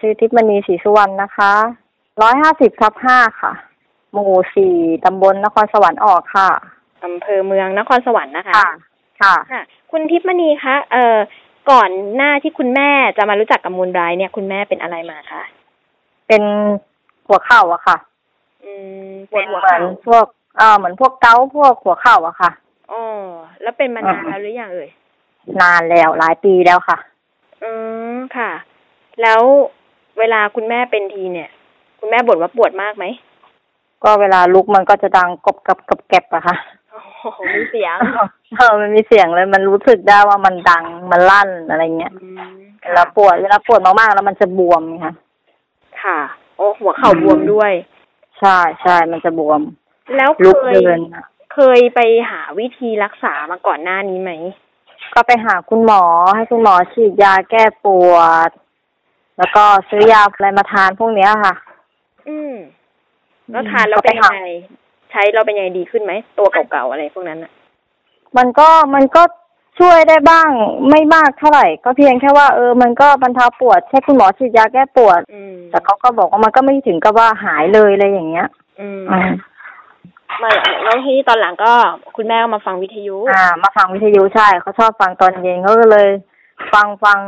ชื่อทิพย์มณีศรีสุวรรณนะคะร้อยห้าสิบทับห้าค่ะ หมู่สี่ตำบลนครสวรรค์ออกค่ะอำเภอเมืองนครสวรรค์นะคะค่ะค่ะค่ะคุณทิพย์มณีคะเอ่อก่อนหน้าที่คุณแม่จะมารู้จักกับมูลไบรท์เนี่ย คุณแม่เป็นอะไรมาคะเป็นหัวเข่าอะค่ะ อืมปวเป็ดนหัวเหมือเข่านพวกเอ่าเหมือนพวกเกาต์พวกหัวเข่าอะค่ะอ๋อแล้วเป็นมานานอ่าแล้วหรือยังเอ่ยนานแล้วหลายปีแล้วค่ะ อืมค่ะ แล้ว เวลาคุณแม่เป็นทีเนี่ย คุณแม่บ่นว่าปวดมากไหมก็เวลาลุกมันก็จะดังกบกับกับแกบอะค่ะโอ้โหมีเสียงเออมันมีเสียงเลยมันรู้สึกได้ว่ามันดังมันลั่นอะไรเงี้ยอืมเวลาปวดเวลาปวดมากๆแล้วมันจะบวมค่ะ ค่ะ โอ้หัวเข่าบวมด้วย ใช่ใช่มันจะบวม แล้วลุกเคยเดินอะเคยไปหาวิธีรักษามาก่อนหน้านี้ไหมก็ไปหาคุณหมอให้คุณหมอฉีดยาแก้ปวด แล้วก็ซื้อยาอะไรมาทานพวกเนี้ยค่ะ อืม แล้วทานแล้วเป็นยังไง ใช้เราเป็นยังไงดีขึ้นไหม ตัวเก่าๆอะไรพวกนั้นอะ มันก็มันก็ช่วยได้บ้างไม่มากเท่าไหร่ ก็เพียงแค่ว่าเออมันก็บรรเทาปวดใช้คุณหมอฉีดยาแก้ปวดอืมแต่เขาก็บอกว่ามันก็ไม่ถึงกับว่าหายเลยอะไรอย่างเงี้ย อืมอืมมาแล้วทีนี้ตอนหลังก็ คุณแม่ก็มาฟังวิทยุ อ่า มาฟังวิทยุใช่เขาชอบฟังตอนเย็นเขาก็เลย ฟังฟัง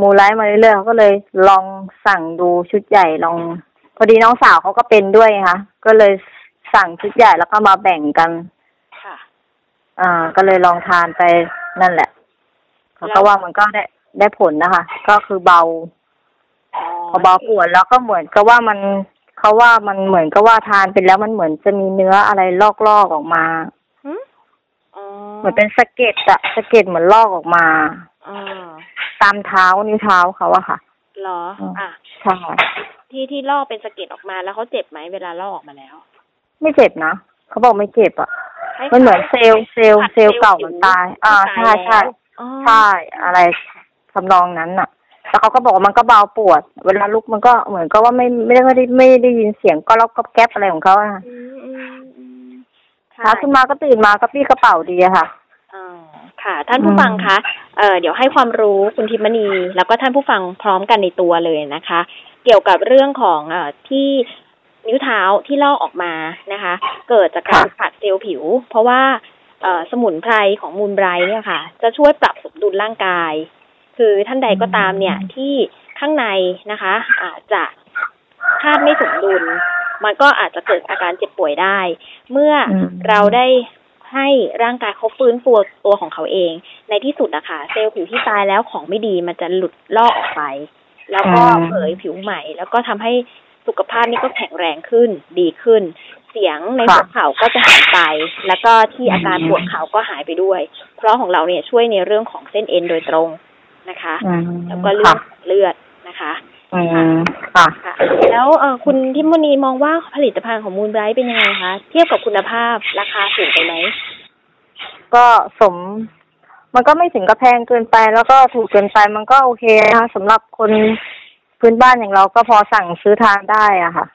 มูไลท์มาเรื่อยๆเขาก็เลยลองสั่งดูชุดใหญ่ลอง พอดีน้องสาวเขาก็เป็นด้วยค่ะ ก็เลยสั่งชุดใหญ่แล้วก็มาแบ่งกัน ค่ะ อ่า ก็เลยลองทานไปนั่นแหละเขาก็ว่ามันก็ได้ได้ผลนะคะ ก็คือเบาอ๋อพอเบาปวดแล้วก็เหมือนกับว่ามันเขาว่ามันเหมือนกับว่าทานไปแล้วมันเหมือนจะมีเนื้ออะไรลอกๆออกมาหึอ๋อเหมือนเป็นสะเก็ดอะสะเก็ดเหมือนลอกออกมา อ๋อตามเท้านิ้วเท้าเขาอะค่ะเหรออืมอะใช่ที่ที่ลอกเป็นสะเก็ดออกมาแล้วเขาเจ็บไหมเวลาลอกออกมาแล้ว ไม่เจ็บนะเขาบอกไม่เจ็บอะคล้ายๆมันเหมือนเซลล์เซลล์ขัดเซลล์เก่าผิวมันตาย อ่าที่ใช่ตายใช่แล้วอ๋อใช่อะไรทำนองนั้นน่ะแล้วเขาก็บอกว่ามันก็เบาปวด เวลาลุกมันก็เหมือนกับว่าไม่ไม่ได้ไม่ได้ไม่ได้ยินเสียงก็ล็อกก็แก๊บอะไรของเขาอะค่ะอืมอืมอืมค่ะเช้าขึ้นมาก็ตื่นมาก็ปี้กระเป๋าดีอะค่ะอ๋อ ค่ะ ท่านผู้ฟังคะเอ่อเดี๋ยวให้ความรู้คุณทิมณี แล้วก็ท่านผู้ฟังพร้อมกันในตัวเลยนะคะ เกี่ยวกับเรื่องของเอ่อที่นิ้วเท้าที่ลอกออกมานะคะ เกิดจากการค่ะขัดเซลล์ผิว เพราะว่าเอ่อสมุนไพรของมูลไบรท์เนี่ยค่ะ จะช่วยปรับสมดุลร่างกาย คือท่านใดก็ตามเนี่ยที่ข้างในนะคะ อาจจะธาตุไม่สมดุล มันก็อาจจะเกิดอาการเจ็บป่วยได้ เมื่ออมเราได้ ให้ร่างกายเขาฟื้นฟูตัวของเขาเอง ในที่สุดอะค่ะเซลล์ผิวที่ตายแล้วของไม่ดีมันจะหลุดลอกออกไป แล้วก็เผยผิวใหม่ แล้วก็ทำให้สุขภาพนี่ก็แข็งแรงขึ้นดีขึ้น เสียงในหัวเข่าก็จะหายไป แล้วก็ที่อาการปวดเข่าก็หายไปด้วย เพราะของเราเนี่ยช่วยในเรื่องของเส้นเอ็นโดยตรงนะคะอืมแล้วก็เลือค่ะดเลือดนะคะ อืมค่ะค่ะ แล้วเออคุณทิมณีมองว่าผลิตภัณฑ์ของมูลไบรท์เป็นยังไงคะเทียบกับคุณภาพราคาสูงไปไหมก็สม มันก็ไม่ถึงกับแพงเกินไป แล้วก็ถูกเกินไปมันก็โอเคนะคะสำหรับคนพื้นบ้านอย่างเราก็พอสั่งซื้อทานได้อะค่ะ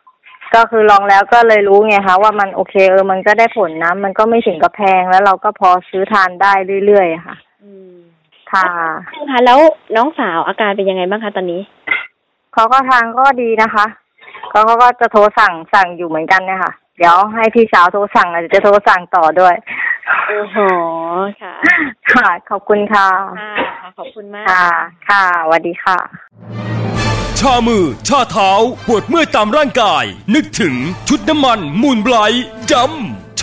ก็คือลองแล้วก็เลยรู้ไงคะว่ามันโอเคเออมันก็ได้ผลนะมันก็ไม่ถึงกับแพงแล้วเราก็พอซื้อทานได้เรื่อยๆอะค่ะอืมค่ะค่ะแล้วน้องสาวอาการเป็นยังไงบ้างคะตอนนี้ เขาก็ทานก็ดีนะคะเขาเขาก็จะโทรสั่งสั่งอยู่เหมือนกันเนี่ยค่ะ เดี๋ยวให้พี่สาวโทรสั่งอะเดี๋ยวจะโทรสั่งต่อด้วยโอ้โหค่ะ ค่ะ ขอบคุณค่ะค่ะขอบคุณมาก ค่ะ ค่ะสวัสดีค่ะ ชามือ ชาเท้า ปวดเมื่อยตามร่างกาย นึกถึงชุดน้ำมันมูลไบรท์จำช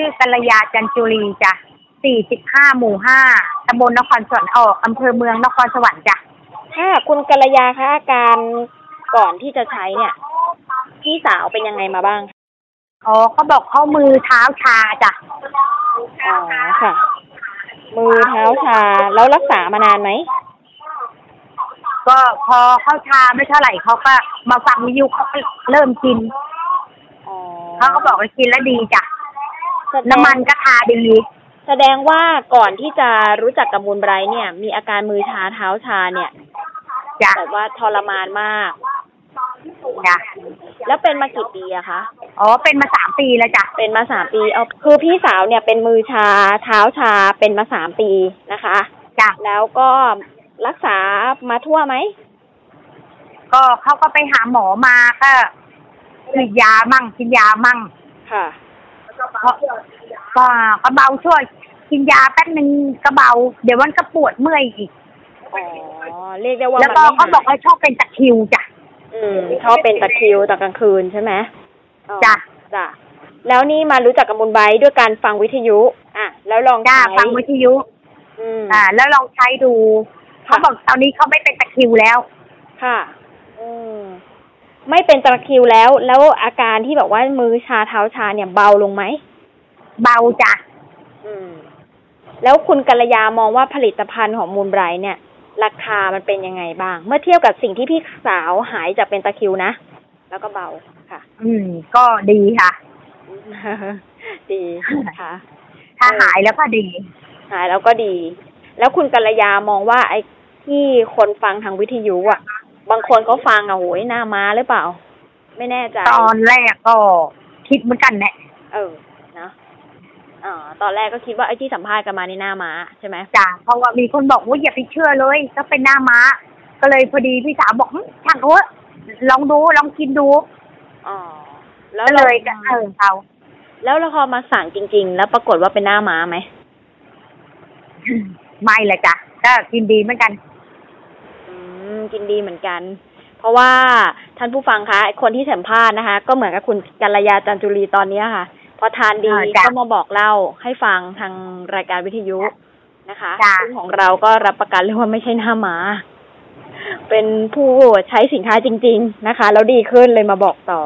ชื่อกัลยาจันจุรีจ้ะ45หมู่5ตำบลนครสวรรค์ออกอำเภอเมืองนครสวรรค์จ้ะค่ะคุณกัลยาคะอาการก่อนที่จะใช้เนี่ย พี่สาวเป็นยังไงมาบ้าง อ๋อเขาบอกเขามือเท้าชาจ้ะ อ๋อค่ะ มือเท้าชาแล้วรักษามานานไหม ก็พอเข้าชาไม่เท่าไหร่เขาก็มาฟังวิทยุเขาก็เริ่มกิน อ๋อ เขาก็บอกว่ากินแล้วดีจ้ะแสดง น้ำมันก็ทาดีแสดงว่าก่อนที่จะรู้จักกับมูลไบรท์เนี่ย มีอาการมือชาเท้าชาเนี่ยจ้ะแบบว่าทรมานมาก จ้ะแล้วเป็นมากี่ปีอะคะ อ๋อ เป็นมาสามปีแล้วจ้ะ เป็นมาสามปีเอาคือพี่สาวเนี่ยเป็นมือชาเท้าชาเป็นมาสามปีนะคะ จ้ะ แล้วก็รักษามาทั่วไหม ก็เขาก็ไปหาหมอมาก็ฉีดยามั่งกินยามั่งค่ะ ก็ก็เบาช่วย กินยาแป๊บนึงก็เบา เดี๋ยวมันก็ปวดเมื่อยอีกอ๋อเรียกได้ว่าแล้วมันก็ไม่เขาบอกหายว่าชอบเป็นตะคริวจ้ะอืมเขาเป็นตะคริวตอนกลางคืนใช่ไหมอ๋อจ้ะจ้ะแล้วนี่มารู้จักกับมูลไบรท์ด้วยการฟังวิทยุอะแล้วลองจ้าใช้ฟังวิทยุอืมอ่า แล้วลองใช้ดูเขาบอกตอนนี้เขาไม่เป็นตะคริวแล้ว ค่ะ อืม ไม่เป็นตะคริวแล้ว แล้วอาการที่แบบว่ามือชาเท้าชาเนี่ยเบาลงไหมเบาจ้ะอืม แล้วคุณกัลยามองว่าผลิตภัณฑ์ของมูลไบรท์เนี่ย ราคามันเป็นยังไงบ้าง เมื่อเทียบกับสิ่งที่พี่สาวหายจากเป็นตะคริวนะแล้วก็เบาค่ะ อืม ก็ดีค่ะ ดีค่ะ ถ้าหายแล้วก็ดี หายแล้วก็ดี แล้วคุณกัลยามองว่าไอ้ที่คนฟังทางวิทยุอะ บางคนเขาฟังอะโหยหน้าม้าหรือเปล่า ไม่แน่ใจตอนแรกก็คิดเหมือนกันแหละเออนะอ๋อตอนแรกก็คิดว่าไอ้ที่สัมภาษณ์กันมาในหน้าม้าใช่ไหมจ้ะเพราะว่ามีคนบอกว่าอย่าไปเชื่อเลยก็เป็นหน้าม้า ก็เลยพอดีพี่สาวบอกหึช่างเขาเถอะลองดูลองกินดูอ๋อแล้วก็เลยก็เออเอาแล้วเราพอมาสั่งจริง ๆ แล้วปรากฏว่าเป็นหน้าม้าไหมไม่เลยจ้ะก็กินดีเหมือนกันอืม กินดีเหมือนกัน เพราะว่าท่านผู้ฟังคะไอ้คนที่สัมภาษณ์นะคะ ก็เหมือนกับคุณกัลยาจันจุรีตอนเนี้ยค่ะ พอทานดีอ่าจ้ะก็มาบอกเล่าให้ฟังทางรายการวิทยุนะคะจ้ะซึ่งของเราก็รับประกันเลยว่าไม่ใช่หน้าม้าเป็นผู้ใช้สินค้าจริง ๆนะคะ แล้วดีขึ้นเลยมาบอกต่อ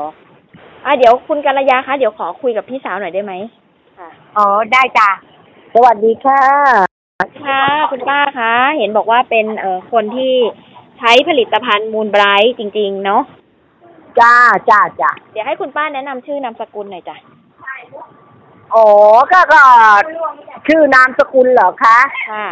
อะเดี๋ยวคุณกัลยาคะเดี๋ยวขอคุยกับพี่สาวหน่อยได้ไหมค่ะอ๋อได้จ้ะสวัสดีค่ะค่ะคุณป้าคะ เห็นบอกว่าเป็นเอ่อคนที่ ใช้ผลิตภัณฑ์มูลไบรท์จริง ๆ เนาะจ้าจ้าจ้าเดี๋ยวให้คุณป้าแนะนำชื่อนามสกุลหน่อยจ้ะอ๋อก็ก็ชื่อนามสกุลเหรอคะ ค่ะ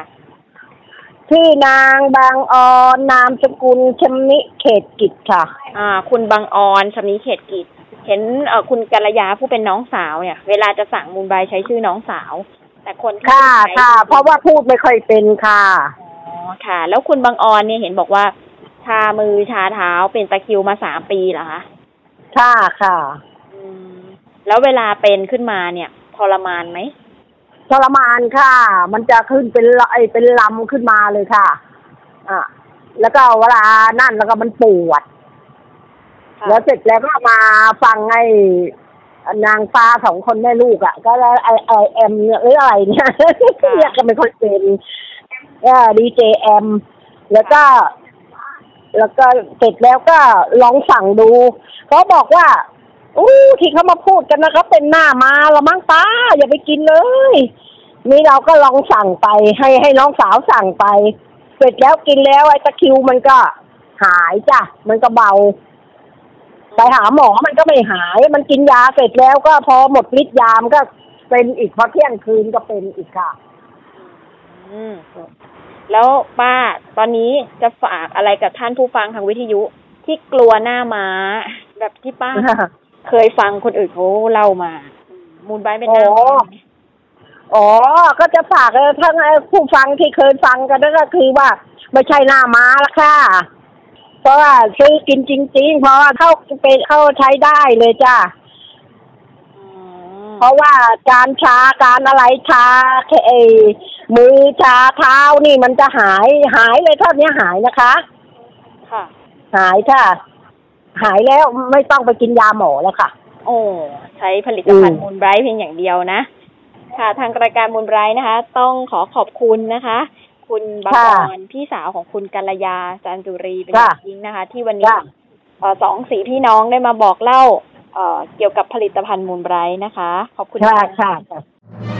ชื่อนางบางออนนามสกุลชำนิเขตกิจค่ะ อ่า คุณบางออนชำนิเขตกิจ เห็นเอ่อคุณกัลยาผู้เป็นน้องสาวเนี่ย เวลาจะสั่งมูลไบรท์ใช้ชื่อน้องสาว แต่คนที่ค่ะใช้ค่ะ เพราะว่าพูดไม่ค่อยเป็นค่ะอ๋อ ค่ะ แล้วคุณบางออนเนี่ยเห็นบอกว่า ชามือชาเท้าเป็นตะคริวมาสามปีเหรอคะค่ะค่ะอืมแล้วเวลาเป็นขึ้นมาเนี่ยทรมานไหมทรมานค่ะ มันจะขึ้นเป็นละไอเป็นลำขึ้นมาเลยค่ะ อะ แล้วก็เวลานั่นแล้วก็มันปวดค่ะแล้วเสร็จแล้วก็มาฟังไอ้นางฟ้าสองคนแม่ลูกอะ ก็แล้วไอไอเอ็มหรืออะไรเนี่ยเรียกกันไม่ค่อยเป็น เออดีเจเอ็มแล้วก็ แล้วก็เสร็จแล้วก็ลองสั่งดูเขาบอกว่าอู้ที่เขามาพูดกันนะเขาเป็นหน้ามาละมั้งป้าอย่าไปกินเลย นี่เราก็ลองสั่งไป ให้ให้น้องสาวสั่งไป เสร็จแล้วกินแล้วไอ้ตะคิวมันก็หายจ้ะ มันก็เบา ไปหาหมอมันก็ไม่หาย มันกินยาเสร็จแล้วก็พอหมดฤทธิ์ยามนก็เป็นอีกพอเที่ยงคืนก็เป็นอีกค่ะ อืมแล้วป้าตอนนี้จะฝากอะไรกับท่านผู้ฟังทางวิทยุที่กลัวหน้าม้า แบบที่ป้า เคยฟังคนอื่นเขาเล่ามาอืมมูลไบรท์เป็นหน้าม้าไหมอ๋อ ก็จะฝากเออท่านผู้ฟังที่เคยฟังกันนั่นก็คือว่า ไม่ใช่หน้าม้าละค่ะ เพราะว่าซื้อกินจริง ๆ เพราะว่าเข้าเป็นเข้าใช้ได้เลยจ้าอืมเพราะว่าการชาการอะไรชาแค่ไอ้ มือชาเท้านี่มันจะหายหายเลยเท่านี้หายนะคะ ค่ะ หายค่ะ หายแล้วไม่ต้องไปกินยาหมอแล้วค่ะ โอ้ใช้ผลิตภัณฑ์อืมมูลไบรท์เพียงอย่างเดียวนะ ค่ะ ทางรายการมูลไบรท์นะคะ ต้องขอขอบคุณนะคะ คุณบางค่ะออนพี่สาวของคุณกัลยาจันจุรีเป็นค่ะอย่างยิ่งนะคะ ที่วันนี้ค่ะเอ่อสองสีพี่น้องได้มาบอกเล่าเอ่อเกี่ยวกับผลิตภัณฑ์มูลไบรท์นะคะ ขอบคุณค่ะค่ะค่ะ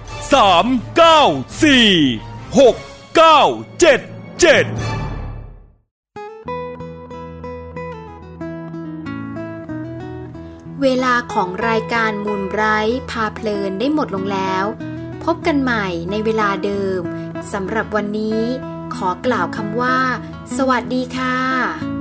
3 9 4 6 9 7 7เวลาของรายการมูลไบรท์พาเพลินได้หมดลงแล้ว พบกันใหม่ในเวลาเดิมสำหรับวันนี้ ขอกล่าวคำว่า สวัสดีค่ะ